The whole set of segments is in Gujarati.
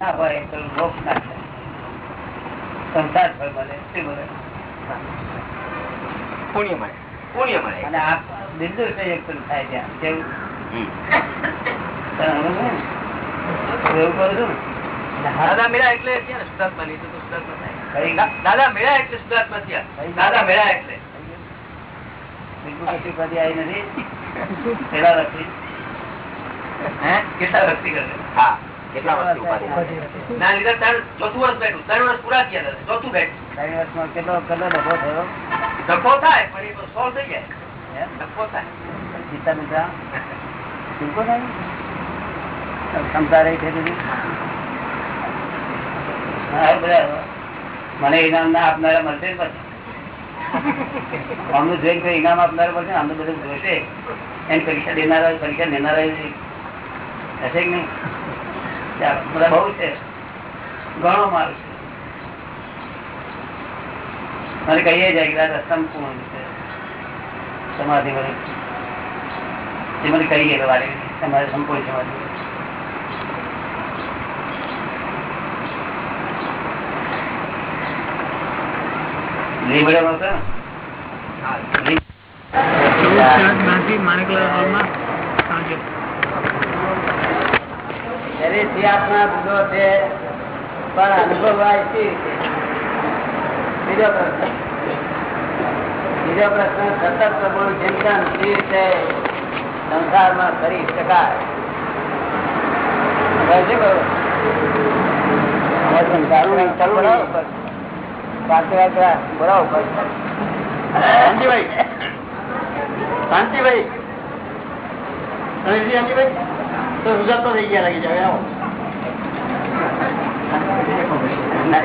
ના હોય તો મોક્ષ ના થાય સંસાર ફળ મળે શું મળે પુણ્ય મળે પુણ્ય મળે અને આ બિંદુ સંયુક્ત થાય ત્યાં. કેવું હમ. તને સમજ ને? હું એવું કરું છું? દાદા મેળા એટલે શુદ્ધાત્મા નહીં તો દા- દાદા મેળા એટલે સુધાર્થમાં થયા. દાદા મેળા એટલે. બિલકુલ કશું કદી આવી નથી. પેલા વખતે હે? કેટલા વ્યક્તિ કરે? હા. કેટલા વર્ષથી ઉપાધિ ના લીધા ત્રણ ચોથું વર્ષ બેઠું. ત્રણ વર્ષ પૂરા થયા ચોથું બેઠું. ચાર વર્ષમાં કેટલો કેટલો ડખો થયો? ધક્કો થાય પણ એ સોલ્વ થઈ જાય. એમ? થાય. સીતા મિત્રા બિલકુલ નહીં? ક્ષમતા રહી છે બધી. હા, એ બધા. મને ઇનામ ના આપનારા મળશે પછી. આમનું જોઈને કોઈ ઇનામ આપનારા મળશે અમને બધું જોશે. એની પરીક્ષા દેનારા પરીક્ષા લેનારા હશે કે નહીં? બધા બહુ છે. ઘણો મારું છે. મને કહીએ જાય કે દાદા સંપૂર્ણ છે. સમાધિ મને એ મને કહી ગયેલો વારે તમારે સંપૂર્ણ સમાધિ લીમડામાં હતો ને? હા. લીમ- ચૌદ ચાર ગાંધી માણેકલાલ હોલમાં સાંજે આપણા છે પણ અનુભવાય બીજો પ્રશ્ન. બીજો પ્રશ્ન સતત પ્રભુ ચિંતન સી રીતે સંસારમાં કરી શકાય. શાંતિભાઈ. શાંતિભાઈ? તો રૂઝાતો થઈ ગયા લાગી જાય આવો? બીજો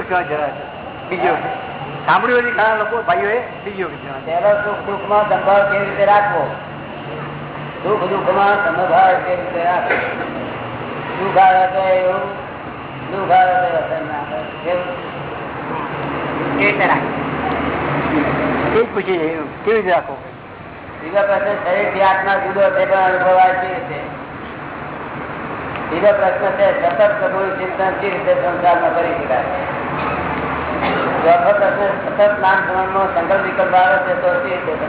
ક્યાં જરા છે. બીજો. સાંભળ્યું હોય ઘણા લોકો ભાઈઓ બીજો પહેલો સુખ દુઃખમાં સંભાળ કેવી રીતે રાખવો? સુખ દુઃખમાં સંભાળ કેવી રીતે રાખવો? આવે તો એવું દુઃખ આવે તો ના પૂછી કેવી રીતે રાખો? બીજો પ્રશ્ન શરીરથી આત્મા જુદો છે પણ અનુભવાય કેવી રીતે? બીજો પ્રશ્ન છે સતત પ્રભુનું ચિંતન કેવી રીતે સંસારમાં કરી શકાય? ચોથો પ્રશ્ન સતત નામ સંકલ્પ વિકલ્પ આવે છે તો કેવી રીતે?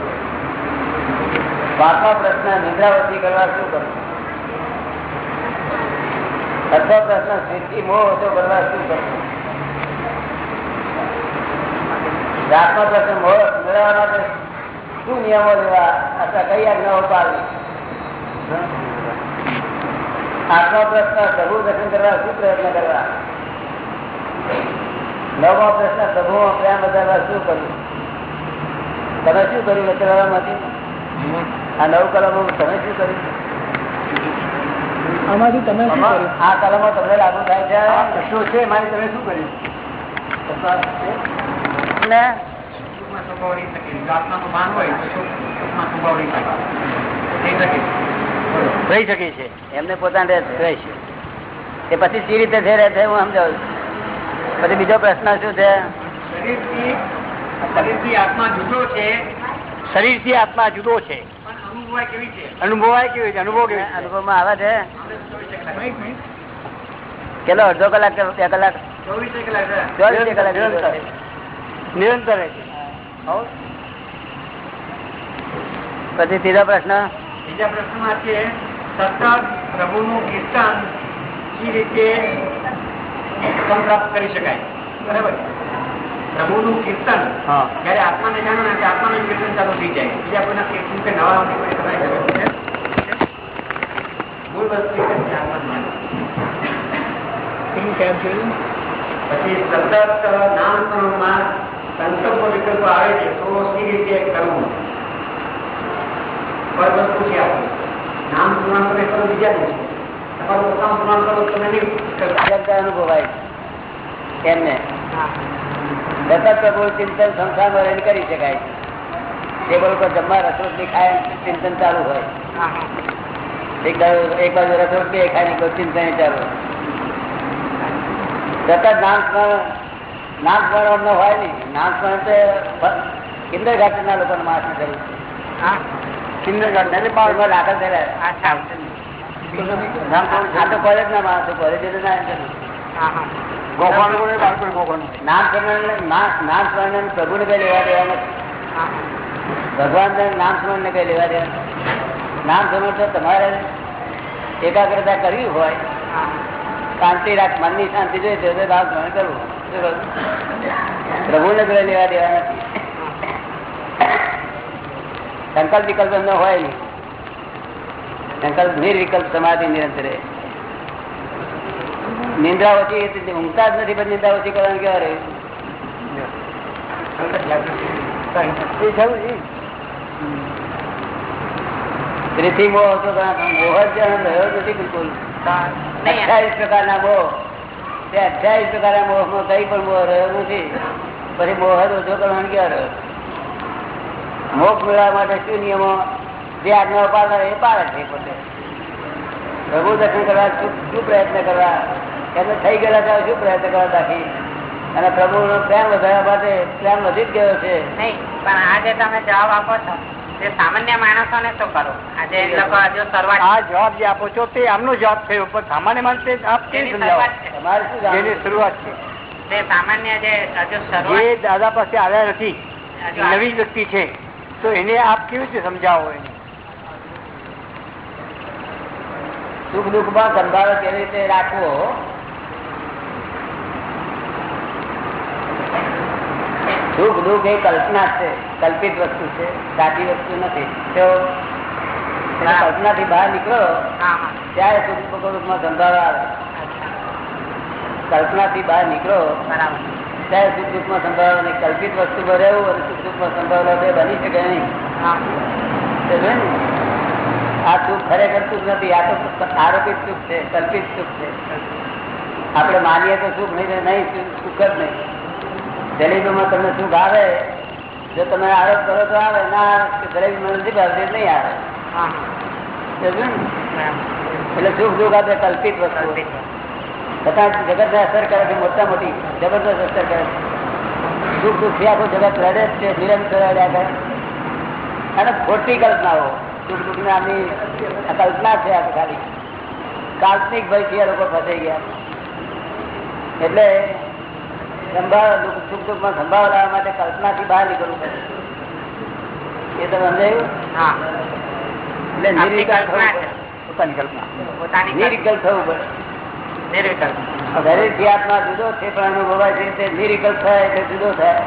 પાંચમો પ્રશ્ન નિદ્રાવતી કરવા શું કરવું? છઠ્ઠો પ્રશ્ન સ્થિતિ મોહ ઓછો કરવા શું કરવું સાતમો પ્રશ્ન મોહ મેળવવા માટે શું નિયમો લેવા? અથવા કઈ આજ્ઞાઓ પાડવી? આઠમો પ્રશ્ન પ્રભુ દર્શન કરવા શું પ્રયત્ન કરવા? નવમો પ્રશ્ન પ્રભુમાં પ્રેમ વધારવા શું કરવું તમે શું કર્યું? લચરવામાંથી આ નવ કલમો તમે શું કર્યું? આમાંથી તમે શું કર્યું? આ કલમો તમને લાગુ થાય છે પ્રશ્નો છે મારી તમે શું કર્યું? રહી શકે છે. એમને પોતાને રહે છે. એ પછી સી રીતે જે રહે છે હું સમજાવું. છું. પછી બીજો પ્રશ્ન શું છે? શરીરથી શરીરથી આત્મા જુદો છે. શરીરથી આત્મા જુદો છે. પણ અનુભવાય કેવી છે? અનુભવાય કેવી રીતે અનુભવ કેવી અનુભવમાં આવે છે. કેટલો? અડધો કલાક કે બે કલાક? ચોવીસે કલાક. ચોવીસ કલાક નિરંતર. પછી ત્રીજો પ્રશ્ન? બીજા પ્રશ્નમાં છે સતત પ્રભુનું કીર્તન એ રીતે સંપ્રાપ્ત કરી શકાય? બરાબર? પ્રભુનું કીર્તન હા. જયારે આત્માને જાણો ને આત્મા આત્માનું કીર્તન ચાલુ થઈ જાય. બીજા કોઈના કીર્તન કે નવા અમને કોઈ તમારી જરૂર છે? મૂળ વસ્તુ. પછી સતત નામ સંકલ્પ વિકલ્પ આવે છે તો એ રીતે કરવું? પર વસ્તુ છે આપણું. નામ સ્મરણ તમે કરો બીજાનું છે તમારું પોતાનું સ્મરણ કરો તમે નહીં અનુભવાય એમને સતત પ્રભુ ચિંતન સંસારમાં રહીને કરી શકાય ટેબલ પર જમવા રસોટલી ખાય ચિંતન ચાલુ હોય. એક બાજુ એક બાજુ રસોટલી ખાય ને ચિંતન ચાલુ સતત નામ સ્મરણ નામ સ્મરણ અમને હોય નહીં નામ સ્મરણ તો કિન્દર ગાર્ડન ના લોકોને માસ કર્યું હા કિન્દર ગાર્ડન એટલે બાળ એમાં દાખલ થયેલા આ તો કોલેજ ના માણસો કોલેજ ના કઈ લેવા દેવા નથી. ભગવાન નામ સ્મરણ ને કઈ લેવા દેવા નામ સ્મરણ તો તમારે એકાગ્રતા કરવી હોય. શાંતિ રાખ મનની શાંતિ જોઈએ તો નામ સ્મરણ કરવું. પ્રભુ ને પ્રભુને કઈ લેવા દેવા નથી. સંકલ્પ વિકલ્પ એમનો હોય નહીં. સંકલ્પ નિર્વિકલ્પ સમાધિ નિરંતર રહે. નિંદ્રા ઓછી ઊંઘતા જ નથી પણ નિંદ્રા ઓછી કરવાનું કેવા રહ્યું એ થયું એ ત્રીથી મોહ હતો મોહ જ રહ્યો નથી બિલકુલ. અઠ્યાવીસ પ્રકારના મોહ. તે અઠ્યાવીસ પ્રકારના મોહમાં કઈ પણ મોહ રહ્યો નથી. પછી મોહ જ ઓછો કરવાનો ક્યાં રહ્યો? મોક્ષ મેળવવા માટે શું નિયમો? જે આજ્ઞા પાડે એ પાડે છે પોતે. પ્રભુ દર્શન કરવા શું પ્રયત્ન કરવા? એમને થઈ ગયેલા ત્યારે શું પ્રયત્ન કરવા રાખી અને પ્રભુનો પ્રેમ વધારવા માટે પ્રેમ વધી જ ગયો છે? નહીં પણ આજે તમે જવાબ આપો છો. સામાન્ય માણસો ને શું કરો? આજે લોકો આ જવાબ જે આપો છો તે આમનો જવાબ થયો પણ સામાન્ય માણસે આપ કેમ સમજાવો? શરૂઆત છે. તમારે શું જેની જાણવું? શરૂઆત છે. તે સામાન્ય જે જે દાદા પાસે આવ્યા નથી નવી વ્યક્તિ છે તો એને આપ કેવી રીતે સમજાવો એને? સુખ દુઃખમાં સંભાળો કેવી રીતે રાખવો? સુખ દુઃખ એ કલ્પના છે કલ્પિત વસ્તુ છે સાચી વસ્તુ નથી. તો. કલ્પના થી બહાર નીકળો ત્યારે સુખ રૂપમાં સંભાળો આવે. કલ્પના થી બહાર નીકળો ત્યારે સુખ દુઃખ સંભાળો નહીં કલ્પિત વસ્તુ ભરેવું અને સુખ દુઃખમાં સંભાળો બે બની શકે નહીં? આ સુખ ખરેખર સુખ નથી આ તો આરોપિત સુખ છે કલ્પિત સુખ છે. આપણે માનીએ તો સુખ નહીં નહીં સુખ જ નહીં. જલેબીમાં તમને શું આવે જો તમે આરોપ કરો તો આવે ના જલેબી મને નથી ભાવતી નહીં આવે. એટલે સુખ દુઃખ આપણે કલ્પિત વસ્તુ. બધા જગતને અસર કરે છે મોટા મોટી જબરદસ્ત અસર કરે. છે સુખ દુઃખથી આખું જગત રડે છે નિરંતર રડ્યા કરે. અને ખોટી કલ્પનાઓ સુખ દુઃખ નામની આની કલ્પના છે આ ખાલી. કાલ્પનિક ભયથી આ લોકો ફસાઈ ગયા. એટલે સંભાળ દુઃખ- સુખ સંભાળ લાવવા માટે બહાર નીકળવું પડે. એ તમે સમજાયું? થવું પડે. દરેક જે આત્મા જુદો છે પણ અનુભવાય છે તે નિર્વિકલ્પ થાય એટલે જુદો થાય.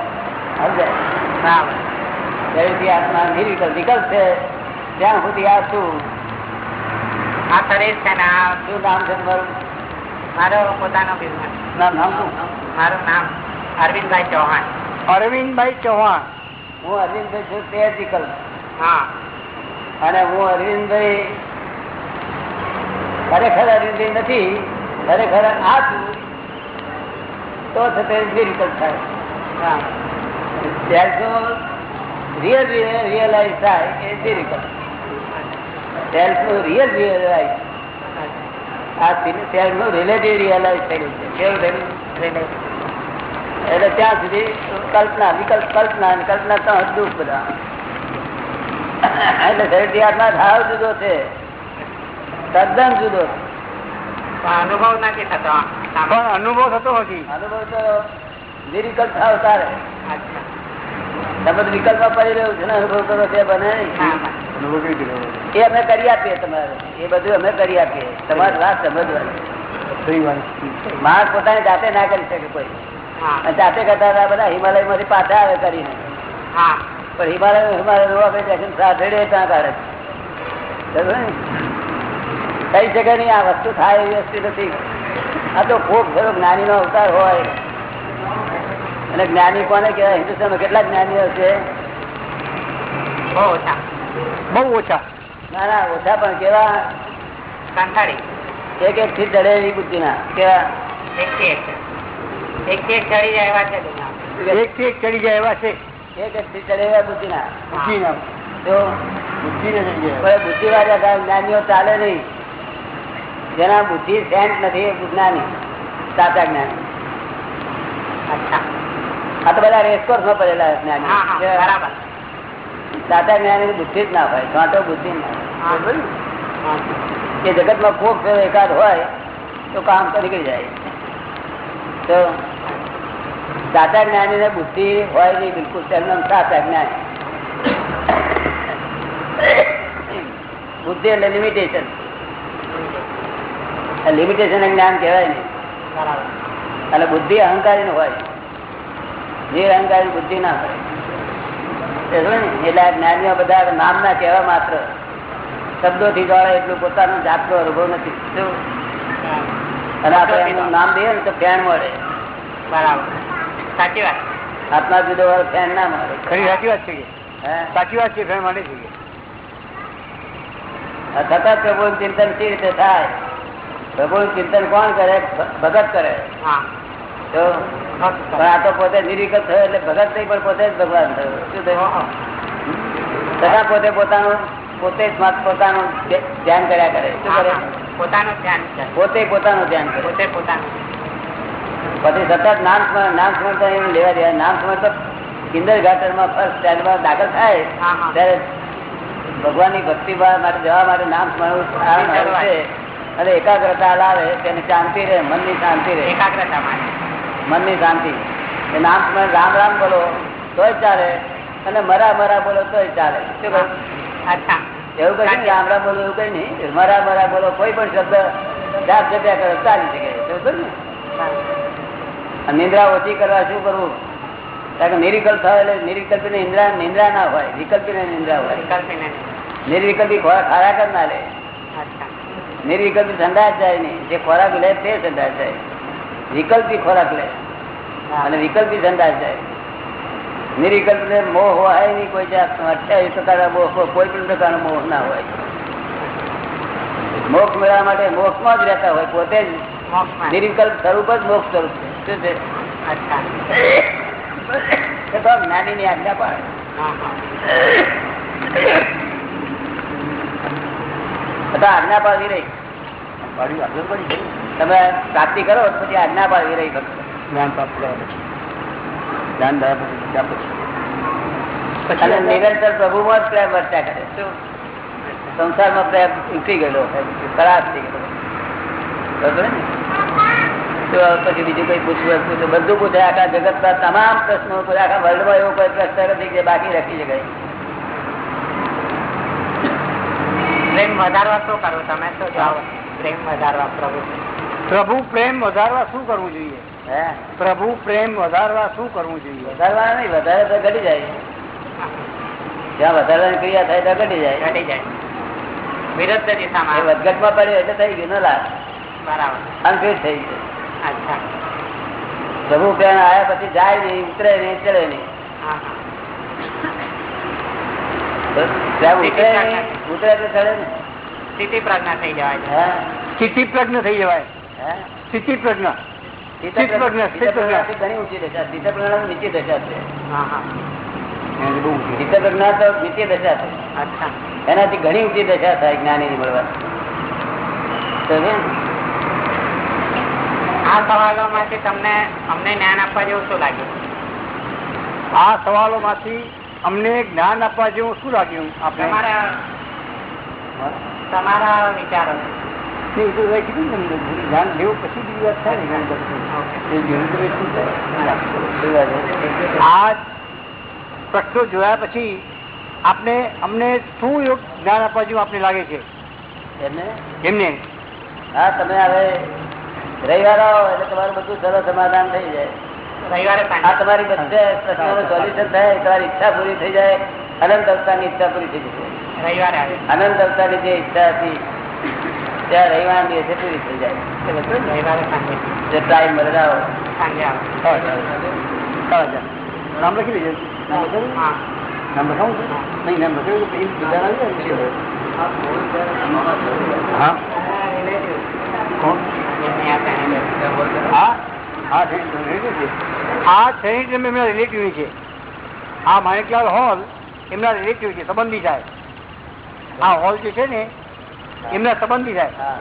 દરેક જે આત્મા નિર્વિકલ્પ વિકલ્પ છે. ત્યાં સુધી આ શું? આ શરીર છે ને આ શું નામ છે તમારું? મારો પોતાનો બિઝનેસ નામ નામ શું? મારું નામ અરવિંદભાઈ ચૌહાણ. અરવિંદભાઈ ચૌહાણ. હું અરવિંદભાઈ છું તે જ હા. અને હું અરવિંદભાઈ ખરેખર અરવિંદભાઈ નથી ખરેખર આ છું તો છતાં નિર્વિકલ્પ થાય. હા. સેલ્ફનું રિયલ રિયલાઇઝ થાય એ નિર્વિકલ્પ સેલ્ફનું રિયલ રિયલાઇઝ આ સેલ્ફનું રિલેટિવ રિયલાઇઝ થયેલું છે કેવું થયેલું એટલે ત્યાં સુધી કલ્પના વિકલ્પ કલ્પના કલ્પના તો દુઃખ બધા. એટલે શરીર ભાવ જુદો છે. તદ્દન જુદો છે. અનુભવ નથી થતો. પણ અનુભવ થતો નથી. અનુભવ તો નિરિકલ્પ થાવ તારે. તમે તો વિકલ્પમાં પડી રહ્યું છે ને અનુભવ કરો તે બને? એ અમે કરી આપીએ તમારે. એ બધું અમે કરી આપીએ. તમારી વાત સમજવાની. માણસ પોતાની જાતે ના કરી શકે કોઈ. જાતે કરતા હતા બધા હિમાલયમાંથી પાછા આવે કરીને. હા. પણ હિમાલય હિમાલય સાથે આપણે સાધડે ત્યાં કાઢે? કઈ શકે નહીં આ વસ્તુ થાય એવી વસ્તુ નથી. આ તો ખૂબ ખરો જ્ઞાની નો અવતાર હોય. અને જ્ઞાની કોને કહેવાય? હિન્દુસ્તાનમાં કેટલા જ્ઞાનીઓ છે? બહુ ઓછા. બહુ ઓછા. ના ના ઓછા પણ કેવા? કંટાળી. એક એક થી ચડે એવી બુદ્ધિ ના. એક થી એક એક થી એક ચડી જાય એવા છે એક થી એક ચડી જાય એવા છે. એક એક થી ચડે એવા બુદ્ધિ ના. બુદ્ધિ ના. તો બુદ્ધિ ને ચડી જાય. કોઈ બુદ્ધિ વાળા જ્ઞાનીઓ ચાલે નહીં. જેના બુદ્ધિ સેન્ટ નથી એ જ્ઞાની. સાચા જ્ઞાની. આ તો બધા રેસકોર્સમાં પડેલા જ્ઞાની. બરાબર. સાચા જ્ઞાની બુદ્ધિ જ ના હોય. તો બુદ્ધિ ના હોય. કે જગતમાં કોક એકાદ હોય, તો કામ તો નીકળી જાય. તો સાચા જ્ઞાની ને બુદ્ધિ હોય નહીં, બિલકુલ તેમનું સાચા જ્ઞાની. બુદ્ધિ એટલે લિમિટેશન લિમિટેશન જ્ઞાન કહેવાય નહીં. અને બુદ્ધિ અહંકારી હોય. જે અહંકારી બુદ્ધિ ના હોય? એટલે આ જ્ઞાનીઓ બધા નામ ના કહેવા માત્ર. શબ્દોથી જોડે એટલું પોતાનો જાતનો અનુભવ નથી. અને આપણે એનું નામ દઈએ ને તો ફેન મળે. બરાબર. સાચી વાત. આત્મા જુદો વાળો ફેન ના મળે. ખરી સાચી વાત છે કે? સાચી વાત છે ફેન મળે છે થતા પ્રભુ ચિંતન સી રીતે થાય? પ્રભુ ચિંતન કોણ કરે? ભગત કરે. તો? પણ આ તો પોતે નિરીકત થયો એટલે ભગત નહીં પણ પોતે જ ભગવાન થયો. શું થયું? તથા પોતે પોતાનું પોતે પોતાનું ધ્યાન કર્યા કરે. શું કરે? પોતાનું ધ્યાન પોતે પોતાનું ધ્યાન કરે. પોતે પોતાનું પછી સતત નામ સ્મરણ નામ સ્મરણ તો એવું લેવા દેવા. નામ સ્મરણ તો કિન્ડર ગાર્ટનમાં ફર્સ્ટ સ્ટેન્ડમાં દાખલ થાય. ત્યારે ભગવાનની ભક્તિ માટે જવા માટે નામ સ્મરણ છે. અને એકાગ્રતા લાવે તેને શાંતિ રહે મનની શાંતિ રહે. એકાગ્રતા માટે. મનની શાંતિ. એ નામ સ્મરણ રામ રામ બોલો તોય ચાલે. અને મરા મરા બોલો તોય ચાલે. શું અચ્છા. એવું કઈ નહીં રામ રામ બોલો એવું કઈ નહીં. મરા મરા બોલો કોઈ પણ શબ્દ જાપ જપ્યા કરે ચાલી શકે એવું ને? નિંદ્રા ઓછી કરવા શું કરવું? કારણ કે નિરિકલ્પ થાય એટલે નિરિકલ્પી ને નિંદ્રા નિંદ્રા ના હોય વિકલ્પી ને નિંદ્રા હોય. વિકલ્પી નિર્વિકલ્પી ખોરાક ખોરાક જ ના લે? નિર્વિકલ્પી ઠંડા જ જાય નહીં. જે ખોરાક લે તે ઠંડા જાય. વિકલ્પી ખોરાક લે. અને વિકલ્પી ઠંડા જાય. નિર્વિકલ્પ ને મોહ હોય નહીં કોઈ જાતનો અઠ્યાવીસ પ્રકારના મોહ કોઈ પણ પ્રકારનો મોહ ના હોય. મોક્ષ મેળવવા માટે મોક્ષમાં જ રહેતા હોય પોતે જ મોક્ષમાં. સ્વરૂપ જ મોક્ષ સ્વરૂપ છે. શું છે? તો જ્ઞાની ની આજ્ઞા પાડે હા, હા. આજ્ઞા પાડવી રહી. તમે પ્રાપ્તિ કરો તો પછી આજ્ઞા પાડવી રહી જ્ઞાન પ્રાપ્ત કર્યા પછી જ્ઞાન થયા પછી ત્યાં પછી અને નિરંતર પ્રભુમાં જ પ્રેમ વર્ત્યા કરે. શું? સંસારમાં પ્રેમ ઉઠી ગયેલો ખરાબ થઈ ગયેલો બરોબર ને? તો પછી બીજું કઈ પૂછવું હતું તો બધું પૂછે આખા જગતના તમામ પ્રશ્નો પૂછે. આખા વર્લ્ડમાં એવો કોઈ પ્રશ્ન નથી કે બાકી રાખી શકાય. પ્રેમ વધારવા શું કરવું? તમે શું જાઓ. પ્રેમ વધારવા પ્રભુ. પ્રભુ પ્રેમ વધારવા શું કરવું જોઈએ? હે પ્રભુ પ્રેમ વધારવા શું કરવું જોઈએ? વધારવા નહીં વધારે તો ઘટી જાય. જ્યાં વધારવાની ક્રિયા થાય ત્યાં ઘટી જાય. ઘટી જાય. વિરુદ્ધ દિશામાં વધઘટમાં પડ્યો એટલે થઈ ગયું ન લાભ બરાબર. અનફિટ થઈ ગયું. અચ્છા. પ્રભુ પ્રેમ આવ્યા પછી જાય નહીં ઉતરે નહીં ચડે નહીં. ઉતરે તો ચડે ને સ્થિતિ પ્રજ્ઞા થઈ જવાય હે? સ્થિતિ પ્રજ્ઞ થઈ જવાય. હે? સ્થિતિ પ્રજ્ઞ. ઘણી ઊંચી દશા ચિત્ત પ્રજ્ઞા નીચી દશા છે. હા હા. એનાથી બહુ ઊંચી. ચિત્ત પ્રજ્ઞા તો નીચી દશા છે. એનાથી ઘણી ઊંચી દશા થાય જ્ઞાની મળવા. આ સવાલો માંથી તમને અમને જ્ઞાન આપવા જેવું શું લાગ્યું? આ સવાલો માંથી અમને જ્ઞાન આપવા જેવું શું લાગ્યું તમારા તમારા વિચારો. એ તો હવે કીધું તમને, જ્ઞાન લેવું પછી બીજી વાત થાય ને જ્ઞાન પછી. એ જેવું તમે શું થાય? આ પ્રશ્નો જોયા પછી આપને અમને શું યોગ જ્ઞાન આપવા જેવું આપને લાગે છે? એમને? એમને? હા તમે હવે રવિવાર આવો એટલે તમારું બધું સરળ સમાધાન થઈ જાય. રવિવારે આ તમારી બધે પ્રશ્નોનું સોલ્યુશન થાય તમારી ઈચ્છા પૂરી થઈ જાય અનંત અવતારની ઈચ્છા પૂરી થઈ જશે. રવિવારે અનંત અવતારની જે ઈચ્છા હતી ત્યાં રવિવાર દિવસે પૂરી થઈ જાય. જે ટાઈમ મળે આવો. સાંજે આવે. નામ લખી લેજો નામ લખાવું નહીં નામ લખાવું પછી બીજા ને, હા આ. આ સૈનિક એમના રિલેટિવ છે. આ માણેકલાલ હોલ એમના રિલેટિવ છે સંબંધી થાય આ હોલ જે છે ને એમના સંબંધી થાય હા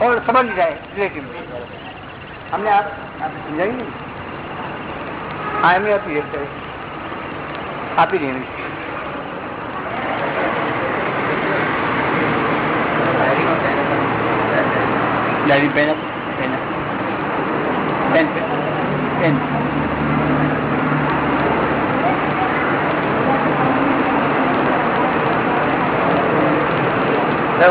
હોલ સંબંધી થાય રિલેટિવ અમને આ આ સમજાયું ને હા એમને આપી દે અત્યારે. આપી દે એમને. ડાયરી પેન આપો. પેન આપો. પેન પેન પેન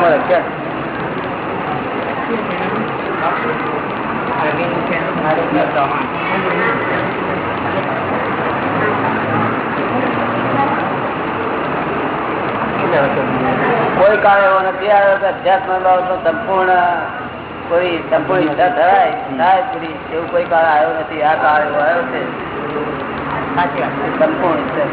બરાબર કોઈ કાળ એવો નથી આવ્યો કે અધ્યાત્મ તો સંપૂર્ણ કોઈ સંપૂર્ણ ઈચ્છા થાય થાય પૂરી. એવું કોઈ કાળ આવ્યો નથી. આ કાળ એવો આવ્યો છે. સંપૂર્ણ ઈચ્છા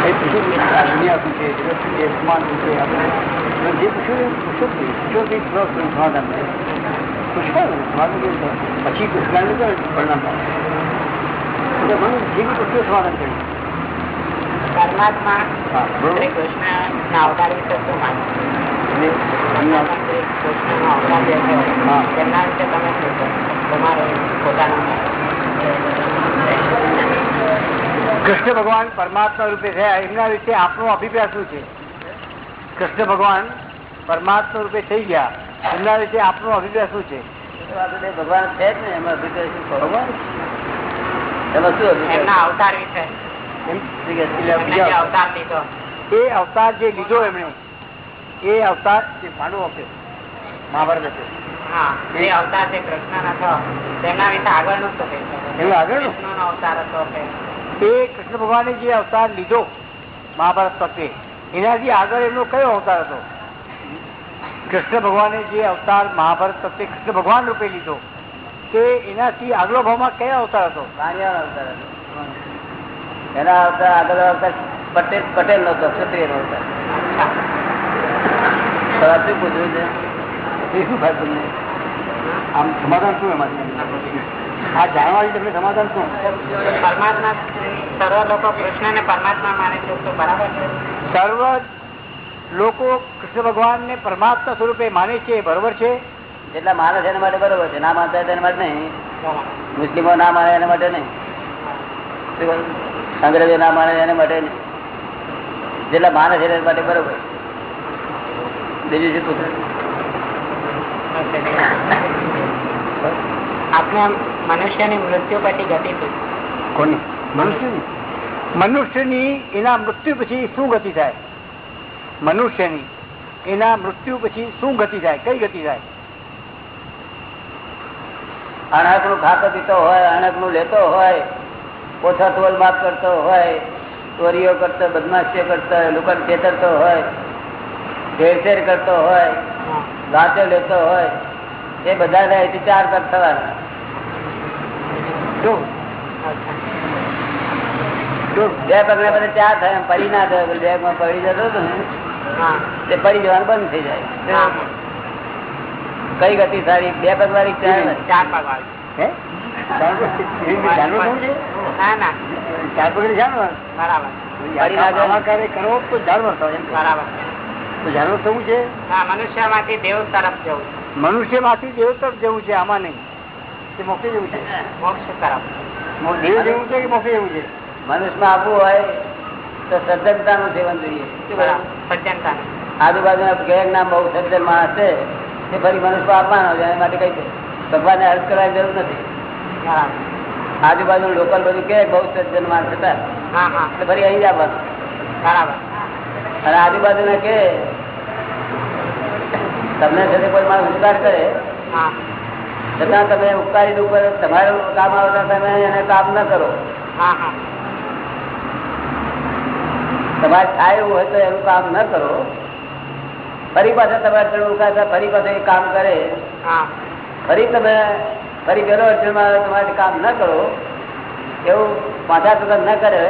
એ પૂછ્યું કે આ દુનિયા શું છે જગત શું છે સમાન શું છે આપણે જે પૂછ્યું એ પૂછ્યું જ નહીં. પૂછ્યું કે પ્લસનું સમાધાન છે પૂછવાનું સમાધાન કેવું છે? પછી પૂછનારને તો પરિણામ આવે. એટલે મને જે બી પૂછ્યું સમાધાન કર્યું પરમાત્મા હા બરોબર શ્રી કૃષ્ણ ના અવતાર વિશે શું માનો અને અહીંયા પરમાત્મા શ્રી કૃષ્ણ નો અવતાર જે છે હા. તેમના વિશે તમે શું કહો તમારો પોતાનો કૃષ્ણ ભગવાન પરમાત્મા રૂપે થયા. એમના વિશે આપણો અભિપ્રાય શું છે? કૃષ્ણ ભગવાન પરમાત્મા રૂપે થઈ ગયા. એમના વિશે આપણો અભિપ્રાય શું છે? ભગવાન છે જ ને. એમાં અભિપ્રાય શું કહો? એમાં શું એમના અવતાર વિશે. એ અવતાર જે લીધો એમણે એ અવતાર જે પાંડવ આપ્યો. મહાભારત આપ્યો. હા જે અવતાર જે કૃષ્ણ હતો તેમના વિશે આગળનું શું કહી શકો એનું કૃષ્ણ નો અવતાર હતો કે એ કૃષ્ણ ભગવાને જે અવતાર લીધો મહાભારત પ્રત્યે એનાથી આગળ એમનો કયો અવતાર હતો? કૃષ્ણ ભગવાને જે અવતાર મહાભારત પ્રત્યે કૃષ્ણ ભગવાન રૂપે લીધો તે એનાથી આગલો ભાવમાં કયા અવતાર હતો? અવતાર હતો. એના અવતાર આગળ અવતાર પટેલ પટેલ નો હતો ક્ષત્રિય નો અવતાર શું પૂછવું છે? શું આમ સમાધાન શું એમાંથી આ જાણવાની તમને સમાધાન શું? પરમાત્મા સર્વ લોકો કૃષ્ણ ને પરમાત્મા માને છે તો બરાબર છે. સર્વ લોકો કૃષ્ણ ભગવાન ને પરમાત્મા સ્વરૂપે માને છે બરોબર છે? જેટલા માને છે એના માટે બરોબર છે ના માનતા એના માટે નહીં. મુસ્લિમો ના માને એના માટે નહીં. અંગ્રેજો ના માને એના માટે નહીં. જેટલા માને છે એના માટે બરોબર. બીજું શું પૂછે આપણે મનુષ્યની મૃત્યુ પછી ગતિ થઈ કોની મનુષ્યની? મનુષ્યની એના મૃત્યુ પછી શું ગતિ થાય? મનુષ્યની એના મૃત્યુ પછી શું ગતિ થાય? કઈ ગતિ થાય? અણકનું ખાતો પીતો હોય અણકનું લેતો હોય ઓછા તોલ માપ કરતો હોય ચોરીઓ કરતો બદમાશીઓ કરતો હોય લોકો છેતરતો હોય ભેળસેળ કરતો હોય લાચો લેતો હોય એ બધા ચાર કર થવાના. બે પગના બધા ચાર થાય પડી ના થયો બે માં પડી જતો હતો ને તે પડી જવાનું બંધ થઈ જાય. કઈ ગતિ સારી બે પગ વાળી ચાર? ચાર પગ વાળી. ના ના. ચાર પગ બરાબર. કરો તો જાણવા થાય એમ બરાબર. તો જાણવું થવું છે? હા મનુષ્યમાંથી દેવ તરફ જવું મનુષ્યમાંથી દેવ તરફ જવું છે આમાં નહીં. કે મોકલી જવું છે. દેવ જેવું છે કે મોકલી જવું છે? મનુષ્યમાં આપવું હોય તો સજ્જનતા નું સેવન જોઈએ આજુબાજુના ગેંગ ના બહુ સજ્જન માણસ છે તે ફરી મનુષ્ય આપવાનો છે એના માટે કઈ ભગવાનને અર્થ કરવાની જરૂર નથી. આજુબાજુ લોકલ બધું કે બહુ સજ્જન માણસ હતા. ફરી અહીં જ આપવાનું બરાબર. અને આજુબાજુ કે તમને સાથે કોઈ માણસ ઉપકાર કરે હા. છતાં તમે ઉપકારી ઉપર તમારું કામ આવતા તમે એને કામ ન કરો. હા હા. તમારે થાય એવું હોય તો એનું કામ ન કરો. ફરી પાછા તમારે પેલું ઉકાળતા ફરી પાછા એ કામ કરે. હા. ફરી તમે ફરી પેલો અડચણમાં તમારે કામ ન કરો. એવું પાછા વખત ન કરે.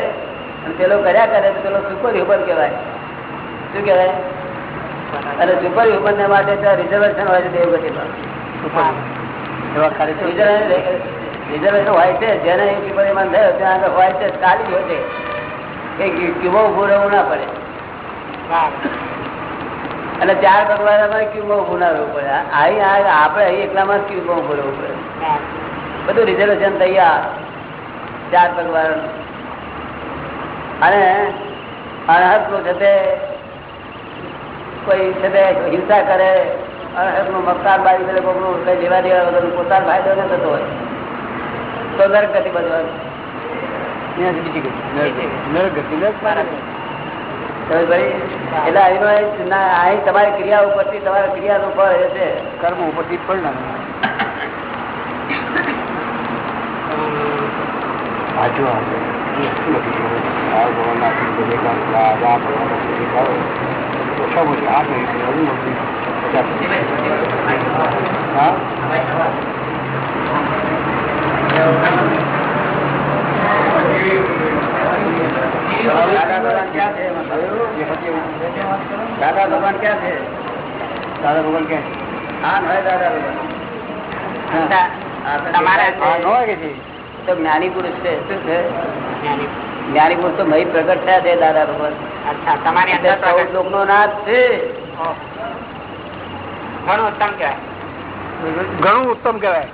અને પેલો કર્યા કરે તો પેલો સુપર હ્યુમન કહેવાય. શું કહેવાય? અને સુપર હ્યુમન ને માટે રિઝર્વેશન હોય છે દેવગતિમાં ઉપર એવા કાર્ય રિઝર્વેશન હોય છે જેને એ સુપર હ્યુમન થયો ત્યાં આગળ હોય છે ચાલી હોય છે. કે ક્યુબો ઉભું રહેવું ના પડે. અને ચાર ભગવાન અમારે ક્યુમાં ઉભું ના રહેવું પડે. અહીં આ- આપણે અહીં એકલામાં ક્યુમાં ઉભું રહેવું પડે. બધું રિઝર્વેશન તૈયાર. ચાર ભગવાન. અને અનહદનું છે તે કોઈ છે તે હિંસા કરે એમનું નું મકાન બાજુ કરે કોકનું કઈ લેવા દેવા વગર પોતાનો ફાયદો ન થતો હોય. તો નરક ગતિ બધું એનાથી બીજી ગતિ નરક નરક ગતિ. નરક બરાબર. તો ભાઈ એટલે અહીં તમારી ક્રિયા ઉપરથી તમારી ક્રિયાનું ફળ એ છે. કર્મ ઉપરથી પરિણામ આજુ ઓછામાં ઓછી આઠ દાદા ભગવાન ક્યાં છે. દાદા ભગવાન ક્યાં છે? દાદા ભગવાન ક્યાં હા નય દાદા ભગવાન. તમારા જ્ઞાની પુરુષ છે? શું છે? જ્ઞાની પુરુષ તો મહી પ્રગટ થયા છે દાદા ભગવાન. તમારી અંદર ચૌદ લોક નો નાશ છે. ઘણું ઉત્તમ કહેવાય. ઘણું ઉત્તમ કહેવાય.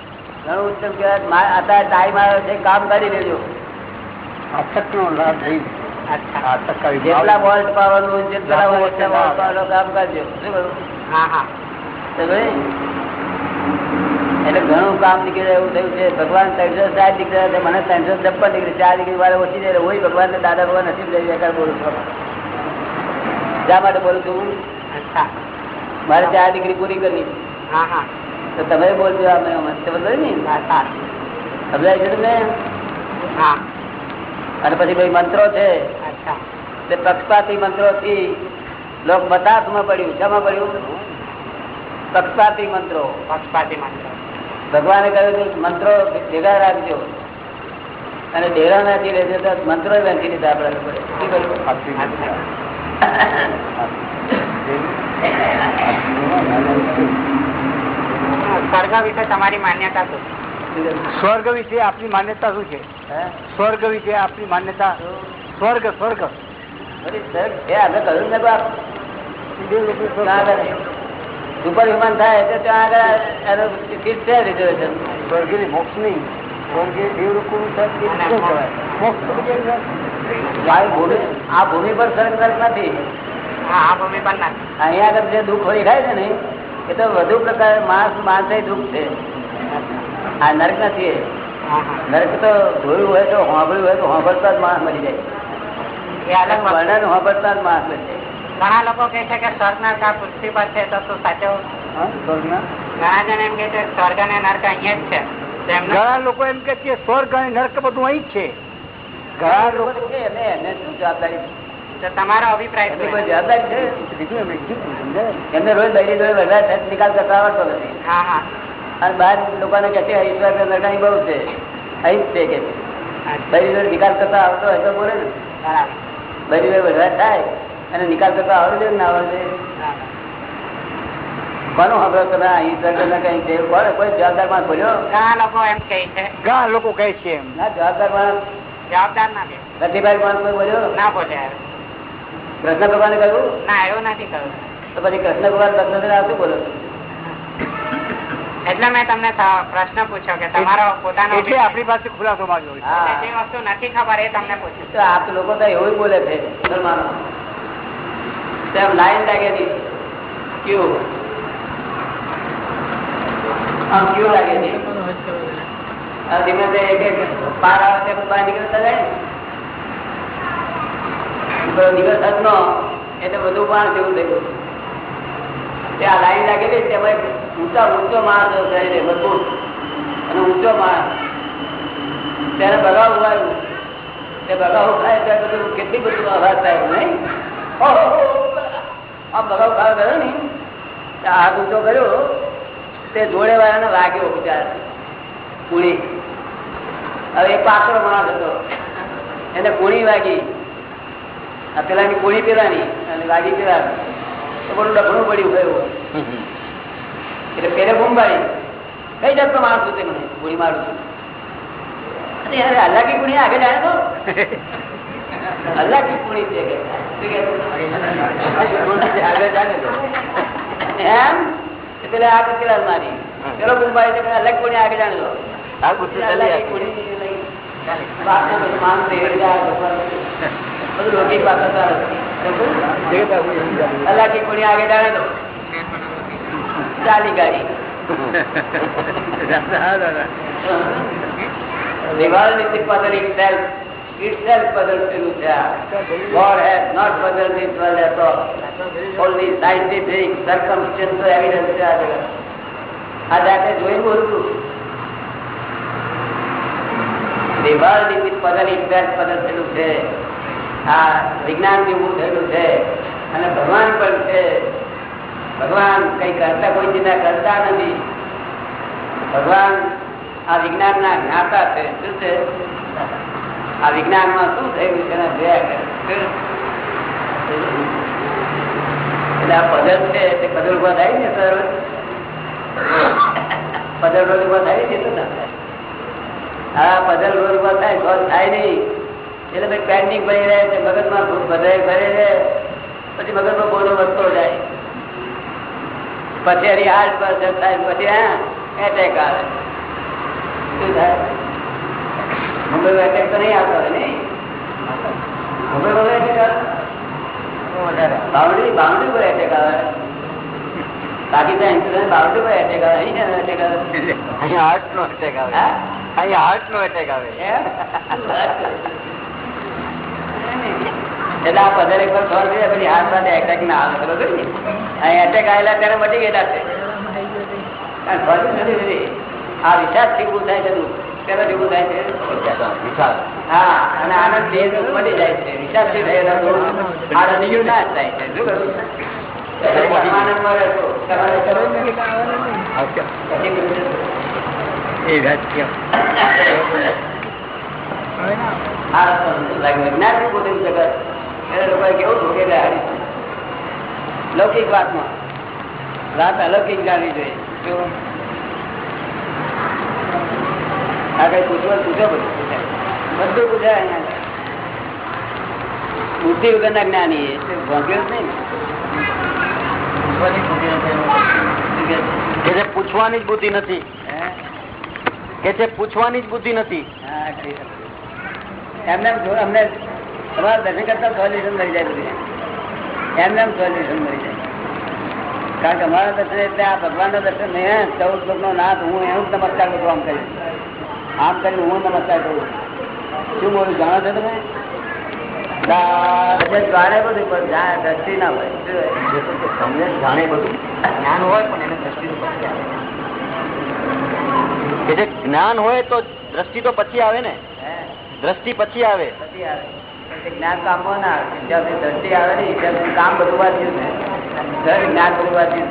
ઘણું ઉત્તમ કહેવાય. અત્યારે ટાઈમ આવ્યો છે કામ કરી લેજો. આ તકનો લાભ થઈ અચ્છા. આ તક આવી. જેટલા વોલ્ટ પાવાનું જેટલા વોલ્ટ પાવાનું કામ કરજો. શું કરું હા હા. ભાઈ એટલે ઘણું કામ નીકળે એવું થયું છે. ભગવાન ત્રણસો સાત નીકળ્યા છે મને ત્રણસો છપ્પન નીકળી ચાર નીકળી વાળે ઓછી જાય હોય ભગવાન ને દાદા ભગવાન નસીબ થઈ જાય બોલું છું. શા માટે બોલું છું? મારે ચાર ડિગ્રી પૂરી કરવી તો તમે બોલજો અમે. બોલો ને. સમજાય છે તમને? અને પછી ભાઈ મંત્રો છે? તે પક્ષપાતી મંત્રો થી લોક બતાસમાં પડ્યું. શામાં પડ્યું? પક્ષપાતી મંત્રો. પક્ષપાતી મંત્ર. ભગવાને કહ્યું કે મંત્રો ભેગા રાખજો. અને ડેરા નાખી લેજો તો મંત્રો નાખી લીધા આપણા. સ્વર્ગ વિશે તમારી માન્યતા શું? સ્વર્ગ વિશે આપની માન્યતા શું છે? હે? સ્વર્ગ વિશે આપની માન્યતા? સ્વર્ગ સ્વર્ગ. સર છે આપણે કહ્યું ને બાપ. આગળ સુપર હ્યુમન થાય તો ત્યાં આગળ એનો સીટ છે રિઝર્વેશન સ્વર્ગની મોક્ષ નહીં. સ્વર્ગે દેવરૂપનું. આ ભૂમિ આ ભૂમિ પર સ્વર્ગ નથી. અહીંયા આગળ જે દુઃખ હોય થાય છે ને એ તો વધુ પ્રકાર માણસ માણસે દુઃખ છે. આ નર્ક નથી નર્ક તો જોયું હોય તો હોંભળ્યું હોય તો હોંભળતા જ માણસ મળી જાય. વર્ણન હોંભળતા જ માણસ મળી જાય. ઘણા લોકો કે છે કે સ્વર્ગ નર્ક આ પૃથ્વી પર છે તો શું સાચો? ઘણા જણ એમ કે છે સ્વર્ગ અને નર્ક અહીંયા જ છે. ઘણા લોકો એમ કે છે સ્વર્ગ અને નર્ક બધું અહીં જ છે. ઘણા લોકો છે એને એને શું જવાબદારી? તમારો અભિપ્રાય જવાબદારી છે? એમને રોજ નિકાલ કરતા આવડતો નથી. હા હા. અને બહાર લોકોને કે છે ઈશ્વર નરકાની બહુ છે. અહીં જ છે કે. બૈરી નિકાલ કરતા આવડતો હોય તો બોલે ને. બરાબર વઢવાટ થાય. અને નિકાલ કરતા આવડે છે કે ના આવડે બરાબર. ખબર તમે? આ ઈશ્વર કઈ છે કોણ કોઈ જવાબદાર માણસ બોલ્યો? ઘણા લોકો એમ કહે છે. ઘણા લોકો કહે છે એમ. ના જવાબદાર માણસ? જવાબદાર નથી રતિભાઈ માણસ કોઈ બોલ્યો? ના બોલ્યા કૃષ્ણ ભગવાને કહ્યું? ના એવું નથી કહ્યું. તો પછી કૃષ્ણ ભગવાન ભક્તોને શું બોલો એટલે મેં તમને પ્રશ્ન પૂછ્યો કે તમારો પોતાનો એટલે આપણી પાસે ખુલાસો માંગ્યો જે વસ્તુ નથી ખબર એ તમને પૂછ્યું. આપ લોકો તો એવું બોલે છે તેમ લાઈન લાગેલી ક્યુ? આમ ક્યુ લાગેલી ધીમે બધું ઊંચા માણસ અને ઊંચો માણસ. ત્યારે બગાવ આવ્યું તે ખાય ત્યારે બધું કેટલી બધું અવાજ થાય, નહીં! પેલાની કુણી પેલાની, અને વાગી પેલાની. તો બધું ડખણું પડ્યું ગયું એટલે પેલે પાડી કઈ જાતનો માણસ તે મને? ગોળી મારું છું અરે હાલાકી કુણી આગળ જાય તો? અલ્લાહ છે એમ? આ છે અલગ કોણી આગળ જાણે તો. આ ગુસ્સો બધું આગળ જાણે તો. ચાલી ગાડી. દિવાલની વિજ્ઞાન છે અને ભગવાન પણ છે ભગવાન કઈ કરતા કોઈ ચિંતા કરતા નથી ભગવાન આ વિજ્ઞાન ના જ્ઞાતા છે શું છે આ વિજ્ઞાનમાં શું થયું? છે. એટલે આ પદલ છે પદલ ઊભા થાય ને પદલ રોજ ઊભા થાય ને તો હા, પદલ રોજ થાય, તો થાય નહીં. એટલે ભાઈ પેન્ડિંગ ભરી રહે છે, મગજમાં ભરે રહે પછી મગજમાં બોલો વધતો જાય. પછી એની હાર્ટ પર થાય પછી હા એટેક આવે. શું થાય? મુંબઈ એટેક તો નહીં આવતો હોય ને? મુંબઈ એટેક આવે? બાઉન્ડ્રી બાઉન્ડ્રી પર એટેક આવે. પાકિસ્તાન ઇન્સ્યુરન્સ બાઉન્ડ્રી પર એટેક આવે. અહીં એટેક આવે? અહીંયા હાર્ટ નો એટેક આવે. હા? અહીંયા હાર્ટ નો એટેક આવે એટલે આ પધારે વાર ખબર પછી હાથ સાથે એટેક ના આવે બરોબર અહીં એટેક આવેલા ત્યારે મટી ગયેલા છે. કારણ ખબર નથી આ થાય છે તેનાથી ઉભું થાય છે. હા અને આનંદ જાય થાય શું કરું? લૌકિક વાતમાં. વાત અલૌકિક જાણવી જોઈએ કેવું? આ કઈ પૂછવું પૂછો બધું પૂછાય. બધું પૂછાય અહીંયા. બુદ્ધિ વગરના જ્ઞાની એ. એટલે ભોંક્યો જ નહીં કે જે પૂછવાની જ બુદ્ધિ નથી? કે જે પૂછવાની જ બુદ્ધિ નથી. એમને અમને તમારા દર્શન કરતા સોલ્યુશન મળી જાય બધું. એમને એમ સોલ્યુશન મળી જાય. કારણ કે અમારા દર્શન એટલે આ ભગવાનના દર્શન નહીં ચૌદ લોકનો નાથ હું એવું જ નમસ્કાર કરું આમ કરી આમ કરીને હું નમસ્કાર કરું શું બોલું જાણો છો તમે? જાણે બધું પણ દ્રષ્ટિ ના હોય શું જાણે બધું. જ્ઞાન હોય પણ એને દ્રષ્ટિ પછી આવે. કે જે જ્ઞાન હોય તો દ્રષ્ટિ તો પછી આવે ને? દ્રષ્ટિ પછી આવે. પછી આવે. જ્ઞાન કામ ના આવે. દ્રષ્ટિ આવે ને ત્યાં કામ બધું વાંચ્યું ને જ્ઞાન બધું વાંચ્યું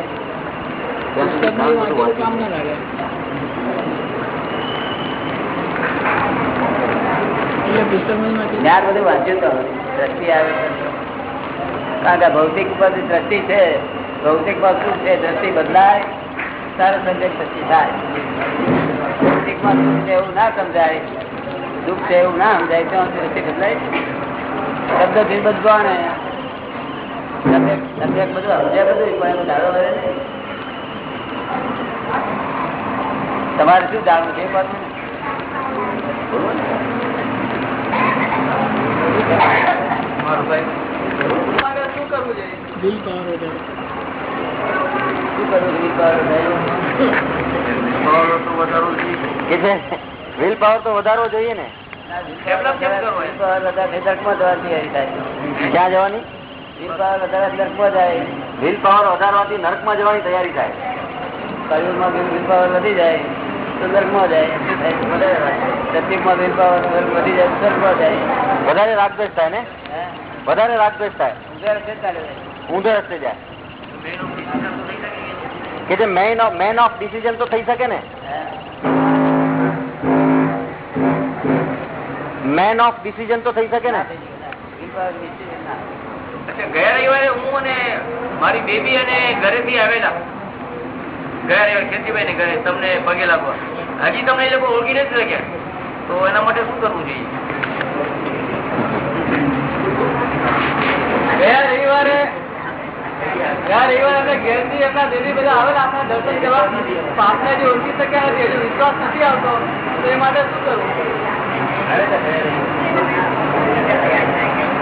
જ્ઞાન બધું વાંચ્યું. જ્ઞાન બધું વાંચ્યું તો દ્રષ્ટિ આવે છે. કારણ કે ભૌતિક બધી દ્રષ્ટિ છે, ભૌતિકમાં શું છે, દ્રષ્ટિ બદલાય તારો સંજય દ્રષ્ટિ થાય ભૌતિકમાં સુખ છે એવું ના સમજાય, દુઃખ છે એવું ના સમજાય, તો દ્રષ્ટિ બદલાય શબ્દથી બધું ને બધું સમજ્યા બધું પણ એનું ધારો કરે ને તમારે શું જાણવું છે એ પાછું શું કરવું છે વિચારો થાય? કે જે વિલ પાવર તો વધારવો જોઈએ ને ક્યાં જવાની વિલ પાવર જાય વધારવાથી નરકમાં જવાની તૈયારી થાય કયુગમાં માં વિલ પાવર વધી જાય તો નરકમાં જાય શું થાય? વધારે થાય. સત્યુગમાં વિલ પાવર વધી જાય તો સ્વર્ગમાં જાય વધારે રાગદ્વેષ થાય ને? વધારે રાગદ્વેષ થાય. ઊંધે રસ્તે જાય. કે જે man of man of decision તો થઈ શકે ને? મેન ઓફ ડિસિઝન તો થઈ શકે ને? ગયા રવિવારે હું અને મારી બેબી અને ઘરે ઘરેથી આવેલા. ગયા રવિવારે ખેતીભાઈ ને ઘરે તમને પગે લાગવા. હજી તમને એ લોકો ઓળખી નથી શક્યા. તો એના માટે શું કરવું જોઈએ? ગયા રવિવારે ગયા રવિવારે અમે ઘેરથી એમના દેવી બધા આવેલા આપણા દર્શન કરવા. પણ આપને હજી ઓળખી શક્યા નથી હજુ વિશ્વાસ નથી આવતો. તો એ માટે શું કરવું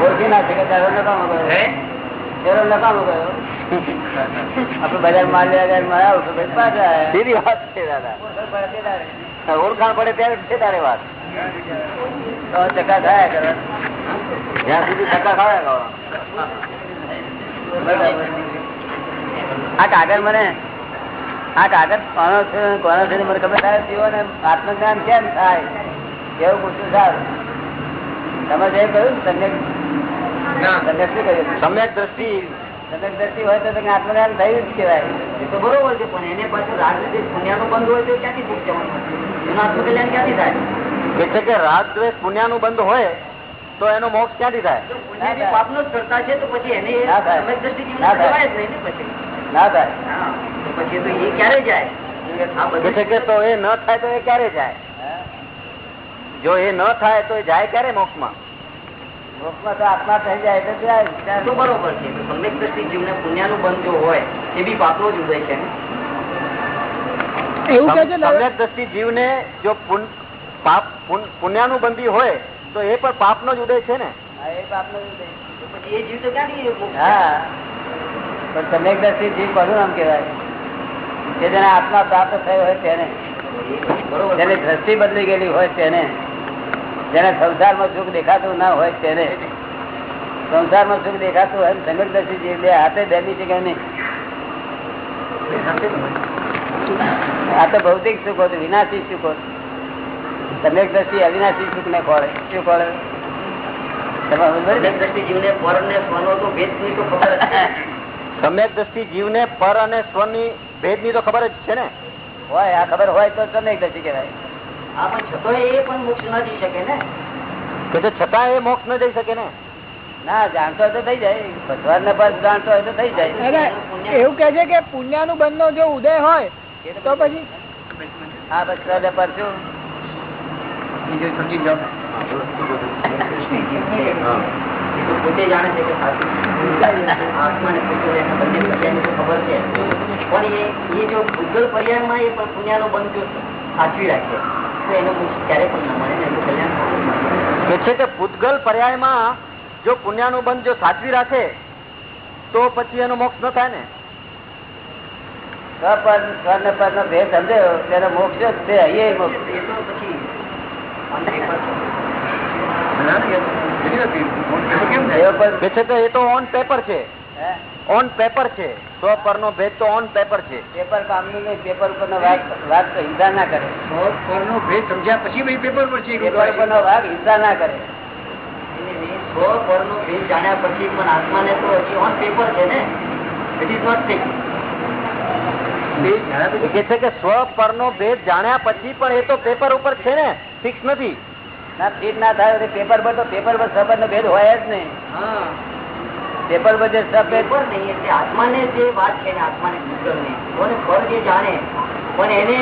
ઓળખી ના શકે તારો નકામો ગયો. નકામો ગયો. આપડે બજાર માલ લેવા ગયા મારા તો પછી પાછા વાત છે દાદા. ઓળખાણ પડે ત્યારે છે તારે વાત. ચક્કા ખાયા કરે જ્યાં સુધી ટકા ખાવા બરાબર. આ કાગળ મને આ કાગળ કોનો છે કોનો છે મને ખબર થાય જીવન આત્મજ્ઞાન કેમ થાય? એવું પૂછ્યું સારું તમે જે કહ્યું ને સમ્યક સમ્યક શું કહ્યું? સમ્યક દ્રષ્ટિ. સમ્યક દ્રષ્ટિ હોય તો તમે આત્મજ્ઞાન થયું જ કહેવાય. એ તો બરોબર છે પણ એને પાછું રાજનીતિ પુણ્યનો બંધ હોય તો ક્યાંથી ભૂખ જવાનું? એનું આત્મકલ્યાણ ક્યાંથી થાય? છે કે રાગ દ્વેષ પુણ્યાનું બંધ હોય તો એનો મોક્ષ ક્યાંથી થાય? જો પુણ્ય જ કરતા છે તો પછી એને ના થાય. ના થાય. જવાય જ નહીં ને ના થાય. પછી તો એ ક્યારે જાય? આ કે બધું છે કે તો એ ન થાય તો એ ક્યારે જાય? જો એ ન થાય તો એ જાય ક્યારે મોક્ષમાં? મોક્ષમાં તો આત્મા થઈ જાય એટલે જાય. તો બરોબર છે સમ્યક દ્રષ્ટિ જીવને પુણ્યનું બંધ જો હોય એ બી પાપનો જ ઉદય છે ને. સમ્યક દ્રષ્ટિ જીવને જો પુન- પાપ પુણ્યાનું બંધી હોય તો એ પણ પાપનો જ ઉદય છે ને? એ પાપનો જ પછી એ જીવ તો ક્યાંથી મોક્ષ હા. પણ તમે દ્રષ્ટિ જીવ કોનું નામ કેવાય કે જેને આત્મા પ્રાપ્ત થયો હોય તેને. જેની દ્રષ્ટિ બદલી ગયેલી હોય તેને. જેને સંસારમાં સુખ દેખાતું ના હોય તેને. સંસારમાં સુખ દેખાતું હોય ને સમ્યક દ્રષ્ટિ જીવ બે હાથે બેની છે કે નહીં? આ તો ભૌતિક સુખો છે વિનાશી સુખો છે. સમ્યક દ્રષ્ટિ અવિનાશી સુખ ને ખોળે. શું ખોળે? તમે ને? સમ્યક દ્રષ્ટિ જીવને ને પર અને સ્વની ભેદ જ છે. સમ્યક દ્રષ્ટિ જીવને પર અને સ્વની ભેદની તો ખબર જ છે ને? હોય આ ખબર હોય તો સમ્યક દ્રષ્ટિ કેવાય છતાં એ પણ મોક્ષ ન જઈ શકે ને? કે છતાં એ મોક્ષ ન જઈ શકે ને? ના જાણતો હોય તો થઈ જાય. ભગવાન ને પર જાણતો હોય તો થઈ જાય. એવું કે છે કે પુણ્યાનું બંધ નો જો ઉદય હોય તો પછી હા બસ પર શું? બીજું સમજી જાઓ. પોતે જાણે છે કે ખબર છે. પણ એ જો ભૂગલ પર્યાયમાં એ પણ પુણ્યનો બંધ જો સાચવી રાખે. તો એનો ક્યારે પણ ન મળે એનું કલ્યાણ થતું જ નથી. કે છે કે પૂતગલ પર્યાયમાં જો પુણ્યાનું બંધ જો સાચવી રાખે તો પછી એનો મોક્ષ ન થાય ને? સ્વપદ ને પદ નો ભેદ સમજાયો તેનો મોક્ષ જ છે અહીંયા મોક્ષ. એ તો પછી એ ઉપર નો ના કરે ઉપર નો ભેદ જાણ્યા પછી પણ આત્માને તો છે ને કે છે કે સ્વ ભેદ જાણ્યા પછી પણ એ તો પેપર ઉપર છે ને. ફિક્સ નથી. ના ફિટ ના થાય પેપર પર તો પેપર પર સફર નો ભેદ હોય જ નહીં. પેપર પર જે સબ નહીં એટલે આત્માને જે વાત છે ને આત્માને ભૂતગલને કોને ફળ જે જાણે પણ એને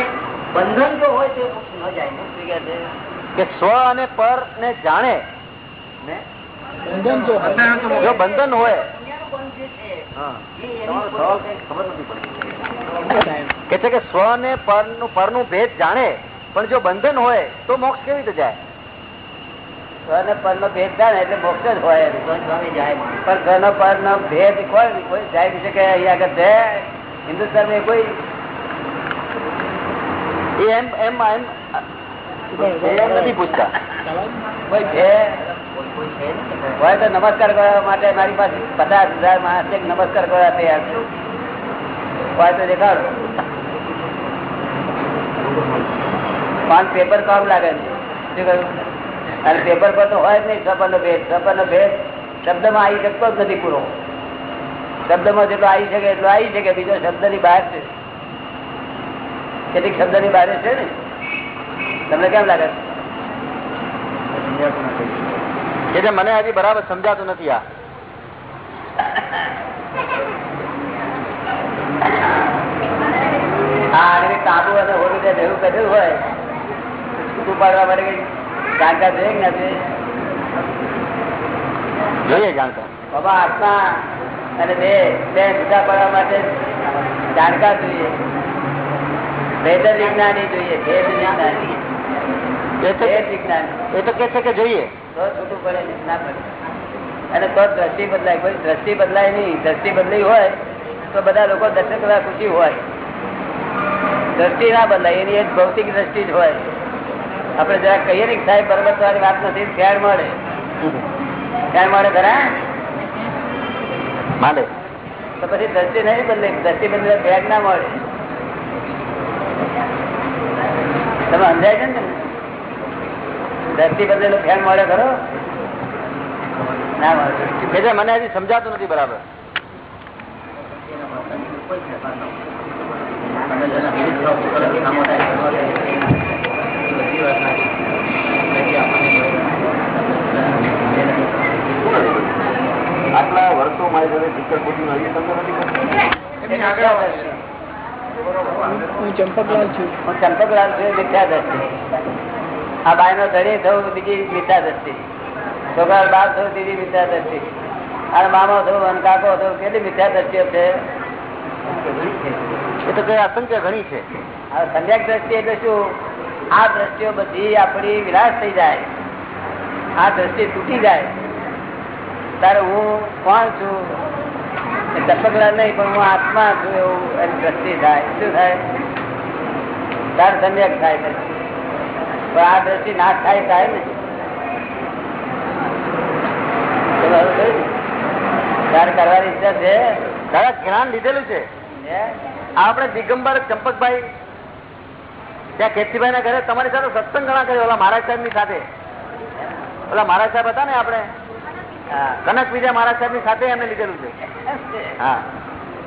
બંધન જો હોય તો ન જાય ને. કે સ્વ અને પર ને જાણે. ને? જો બંધન હોય. દુનિયાનું બંધ જે છે હા. એ એની તમારો ઉપર સવાલ ખબર નથી પડતી. કે છે કે સ્વ ને પરનું પરનું ભેદ જાણે. પણ જો બંધન હોય તો મોક્ષ કેવી રીતે જાય? સ્વ પર નો ભેદ થાય એટલે મોક્ષ જ હોય. પણ સ્વ પર નો ભેદ કોઈ કોઈ જાય શકે અહીંયા આગળ છે? હિન્દુસ્તાનમાં કોઈ એમ એમ એમ. નથી પૂછતા. કોઈ છે? હોય તો નમસ્કાર કરવા માટે મારી પાસે પચાસ હજાર માણસ નમસ્કાર કરવા તૈયાર છું? હોય તો દેખાડો. પણ પેપર કામ લાગે છે? શું કહ્યું? અને પેપર પર તો હોય જ નહીં સપર નો ભેદ. સપર નો ભેદ શબ્દમાં આવી શકતો જ નથી પૂરો. શબ્દમાં જેટલો આવી શકે એટલો આવી શકે બીજો શબ્દની બહાર છે. કેટલીક શબ્દની બહાર છે ને? તમને કેમ લાગે છે? કે મને હજી બરાબર સમજાતું નથી આ. અને કાબુ અને હોળી એવું કર્યું હોય. પાડવા માટે કઈ જાણકાર કે નથી? જોઈએ જાણતા. બાબા આત્મા અને બે બે જુદા પડવા માટે જાણકાર જોઈએ. ભેદ વિજ્ઞાની જોઈએ ભેદ વિજ્ઞાની. ભેદ વિજ્ઞાની. એ તો કે છે કે જોઈએ. તો છૂટું પડે ના પડે. અને તો દ્રષ્ટિ બદલાય. કોઈ દ્રષ્ટિ બદલાય નહીં. દ્રષ્ટિ બદલી હોય તો બધા લોકો દર્શન કરવા ખુશી હોય. દ્રષ્ટિ ના બદલાય. એની એક ભૌતિક દ્રષ્ટિ જ હોય. આપણે જરા કહીએ ને સાહેબ બરોબર તમારી વાત નથી ફેર મળે. ફેર મળે ખરા? માટે તો પછી દ્રષ્ટિ નહીં બદલે દ્રષ્ટિ બદલે ફેર ના મળે. તમે સમજાય છે ને દ્રષ્ટિ બદલેલો ફેર મળે ખરો? ના મળે. મને હજી સમજાતું નથી બરાબર. આટલા વર્ષો મારી સાથે ટીચર કોચિંગ હજી તમને નથી પડતી? ચંપકલાલ છું. હું ચંપકલાલ છું મિથ્યા આ બાય નો ધણી થવું બીજી મિથ્યા દ્રષ્ટિ. છોકરા બાપ થવું બીજી મિથ્યા દ્રષ્ટિ. અને મામો થવું અને કાકો થવું કેટલી મિથ્યા દ્રષ્ટિઓ છે? એ તો કઈ અસંખ્ય ઘણી છે. આ સમ્યક દ્રષ્ટિ એટલે શું? આ દ્રષ્ટિઓ બધી આપણી વિનાશ થઈ જાય. આ દ્રષ્ટિ તૂટી જાય. તારે હું કોણ છું? એ નહીં, પણ હું આત્મા છું એવું એની દ્રષ્ટિ થાય. શું થાય? તાર સમ્યક થાય પણ આ દ્રષ્ટિ નાશ થાય થાય ને? તારે કરવાની ઈચ્છા છે. દાદા જ્ઞાન લીધેલું છે. આપણે દિગંબર ચંપકભાઈ ત્યાં કેતીભાઈ ના ઘરે તમારી સાથે સત્સંગ ઘણા કર્યો. ઓલા મહારાજ સાહેબની સાથે. ઓલા મહારાજ સાહેબ હતા ને આપણે? કનક બીજા મહારાજ સાહેબની સાથે એમને લીધેલું છે. હા.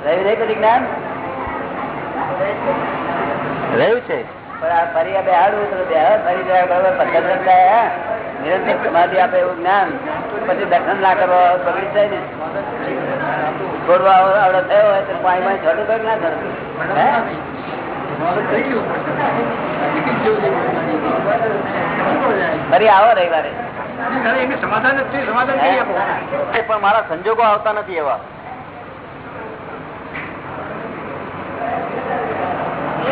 રહ્યું નહીં બધું જ્ઞાન? રહ્યું છે. ફરી સમાધિ આપે એવું જ્ઞાન. પછી દર્શન ના કરવા બગડી જાય ને. છોડવા આવ- થયો હોય તો પાણીમાં છોડું કઈ ના હે? ફરી આવો રવિવારે. પણ મારા સંજોગો આવતા નથી એવા.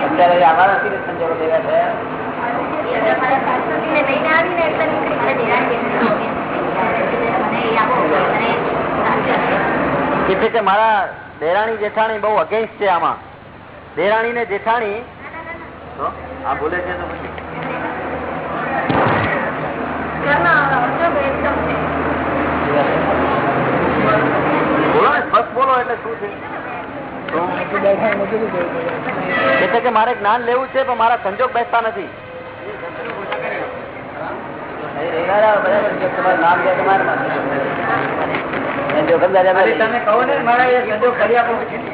અત્યારે આવા નથી સંજોગો ભેગા થયા કે મારા દેરાણી જેઠાણી બહુ અગેન્સ્ટ છે આમાં. દેરાણી ને જેઠાણી? આ બોલે છે તો ને મારે જ્ઞાન લેવું છે, પણ મારા સંજોગ બેસતા નથી. નામ દે તમારે માથે. એ જોખમદારી અમારી. રવિવારે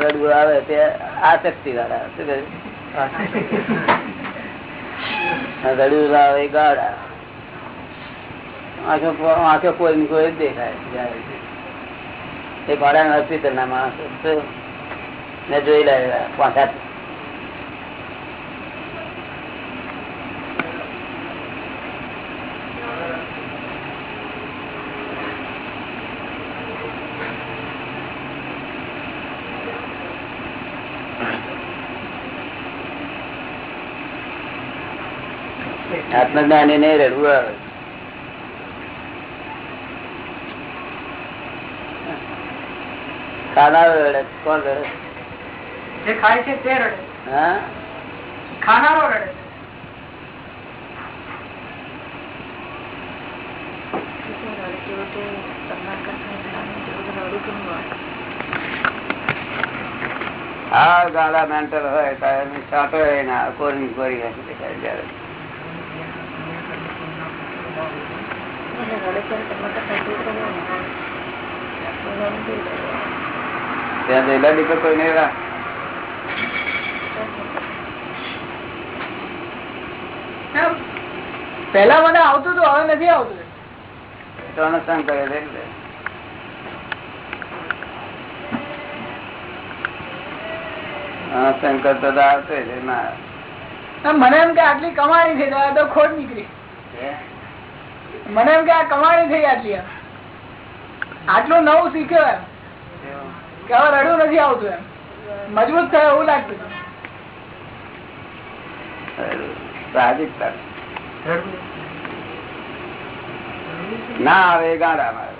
રડવું આવે તે આસક્તિ વાળા રડવું આવે ગાળા. આંખો કોઈ ને કોઈ દેખાય એ ભાડા હોસ્પિટલ ના માણસો? મેં જોઈ લાવ્યા પાંચ સાત આત્મજ્ઞાની ને રડવું આવે ખાનારો રડે કોણ રડે? જે ખાય છે તે રડે. હા? ખાનારો રડે હા ગાળા મેન્ટલ હોય ના કોરી કોરી નાખી દેખાય જ્યારે ત્યાં જઈલા દીકરો કોઈ નહીં રા. પેલા મને આવતું હતું હવે નથી આવતું. તો કરે છે એટલે. અનુસંગ કરતો તો આવતો મને એમ કે આટલી કમાણી છે તો ખોટ નીકળી? મને એમ કે આ કમાણી થઈ આટલી આટલું નવું શીખ્યો એમ. કે હવે રડવું નથી આવતું એમ. મજબૂત થયો એવું લાગતું. ના આવે ગાડામાં.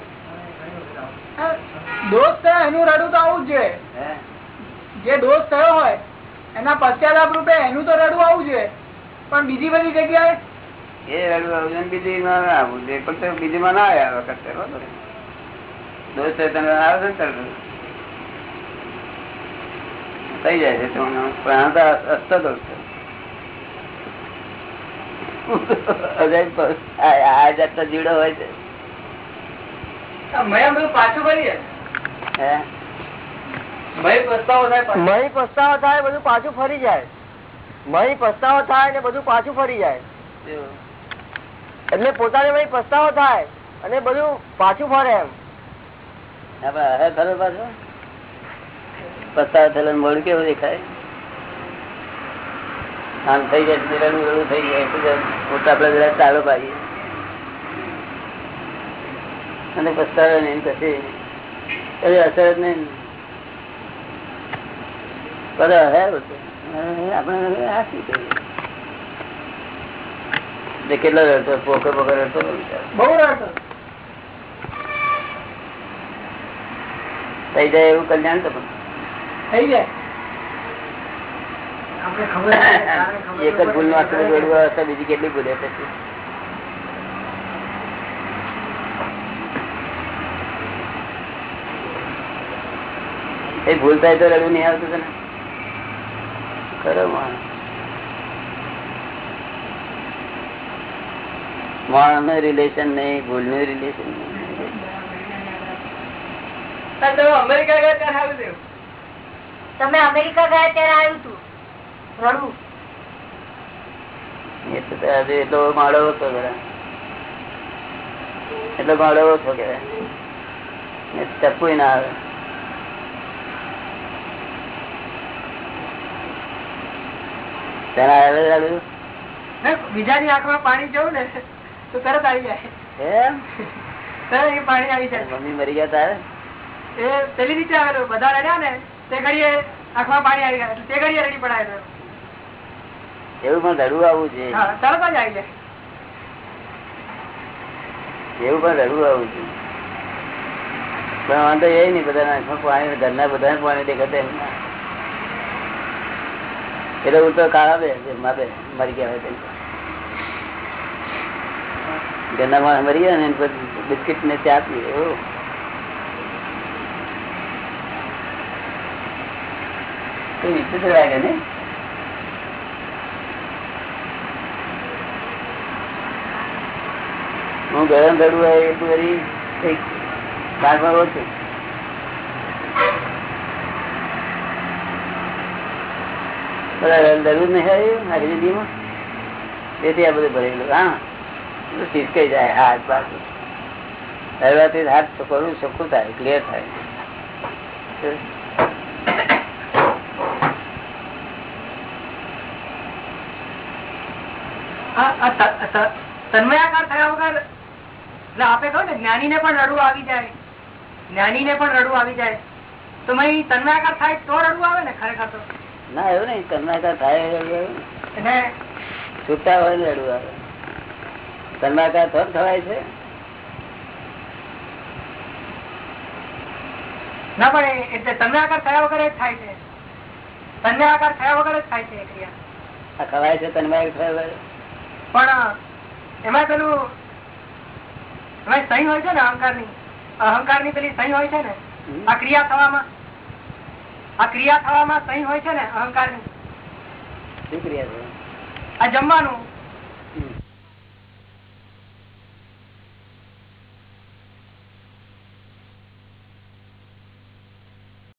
દોષ થયો એનું રડવું તો આવું જ જોઈએ. જે દોષ થયો હોય એના પશ્ચાતાપ રૂપે એનું તો રડવું આવું જોઈએ. પણ બીજી બધી જગ્યાએ એ રડવું આવું છે ને બીજી માં ના આવવું જોઈએ. પણ બીજી માં ના આવ્યા આ વખતે બરોબર છે તને આવે છે ને થઈ જાય છે પણ આ અસ્ત દોષ છે. આ આ જાતનો જીવડો હોય છે. પાછું કરીએ હે? થાય મહી પસ્તાવો થાય બધું પાછું ફરી જાય. મહી પસ્તાવો થાય ને બધું પાછું ફરી જાય? એટલે પોતાને ભાઈ પસ્તાવો થાય અને બધું પાછું ફરે એમ. પસ્તાવો થયેલો મોડું કેવું દેખાય? આમ થઈ જાય રડું રડું થઈ આપડે ચાલો પાડીએ. અને પસ્તાવે નહીં પછી કઈ અસર નહીં. પર હે આપણે? કેટલો રડતો પોકે પોકે રડતો બહુ રડતો થઈ જાય એવું કલ્યાણ તો પણ. થઈ જાય. એક જ ભૂલનું આખું જોડવું હશે બીજી કેટલી ભૂલે પછી એ ભૂલ થાય તો રડવું નહીં આવતું તને ખરો માણસ. નું રિલેશન નહીં ભૂલનું રિલેશન નહીં અમેરિકા ગયા ત્યારે આવ્યું હતું. તમે અમેરિકા ગયા ત્યારે આવ્યું હતું રડવું. એ તો એટલો માળો હતો એટલો માળો હતો કેવાય ટપુ ના આવે. તેના બીજાની આંખમાં પાણી જવું ને તો તરત આવી જાય. એ પાણી આવી જાય. મમ્મી મરી ગયા તારે? એ પેલી રીતે આવેલો બધા રડ્યા ને તે ઘડીએ આંખમાં પાણી આવી ગયા. તે ઘડીએ રડી પડાયેલો એવું પણ રડવું આવવું છે. તરત જ આવી જાય. એવું પણ રડવું આવું છે. પણ વાંધો એ નહીં બધા આંખમાં પાણી ઘરના બધાને પાણી દેખાતા એમ. એટલે ઉલટો કાળા બે મરી ગયા હોય માણસ મરી ગયા ને બિસ્કિટ ને ચા પીએ એવું કઈ વિચિત્ર ને? હું ગરમ રડું હોય એટલું વળી કંઈક કારમાં છું. બધા રડવું નહીં આવ્યું જિંદગીમાં. તેથી આ બધું ભરેલું, હા. બધું જાય હાથ બાજુ રડવાથી હાથ કરવું ચોખ્ખું થાય ક્લિયર થાય. તન્મયાકાર વગર એટલે આપે કહો ને જ્ઞાની ને પણ રડવું આવી જાય. જ્ઞાની ને પણ રડવું આવી જાય. તો મય તન્મયાકાર થાય તો રડવું આવે ને ખરેખર તો? ના એવું નહીં તન્માકાર થાય. છૂટા હોય ને રડવું આવે. તન્માકાર થોડ થવાય છે? ના પણ એટલે તન્મયાકાર થયા વગર જ થાય છે. તન્મયાકાર થયા વગર જ થાય છે ક્રિયા. ખવાય છે તન્માકાર થયા વગર. પણ એમાં પેલું એમાં સહી હોય છે ને અહંકારની અહંકારની પેલી સહી હોય છે ને આ ક્રિયા થવામાં? આ ક્રિયા થવામાં સહી હોય છે ને અહંકારની શું ક્રિયા છે? આ જમવાનું.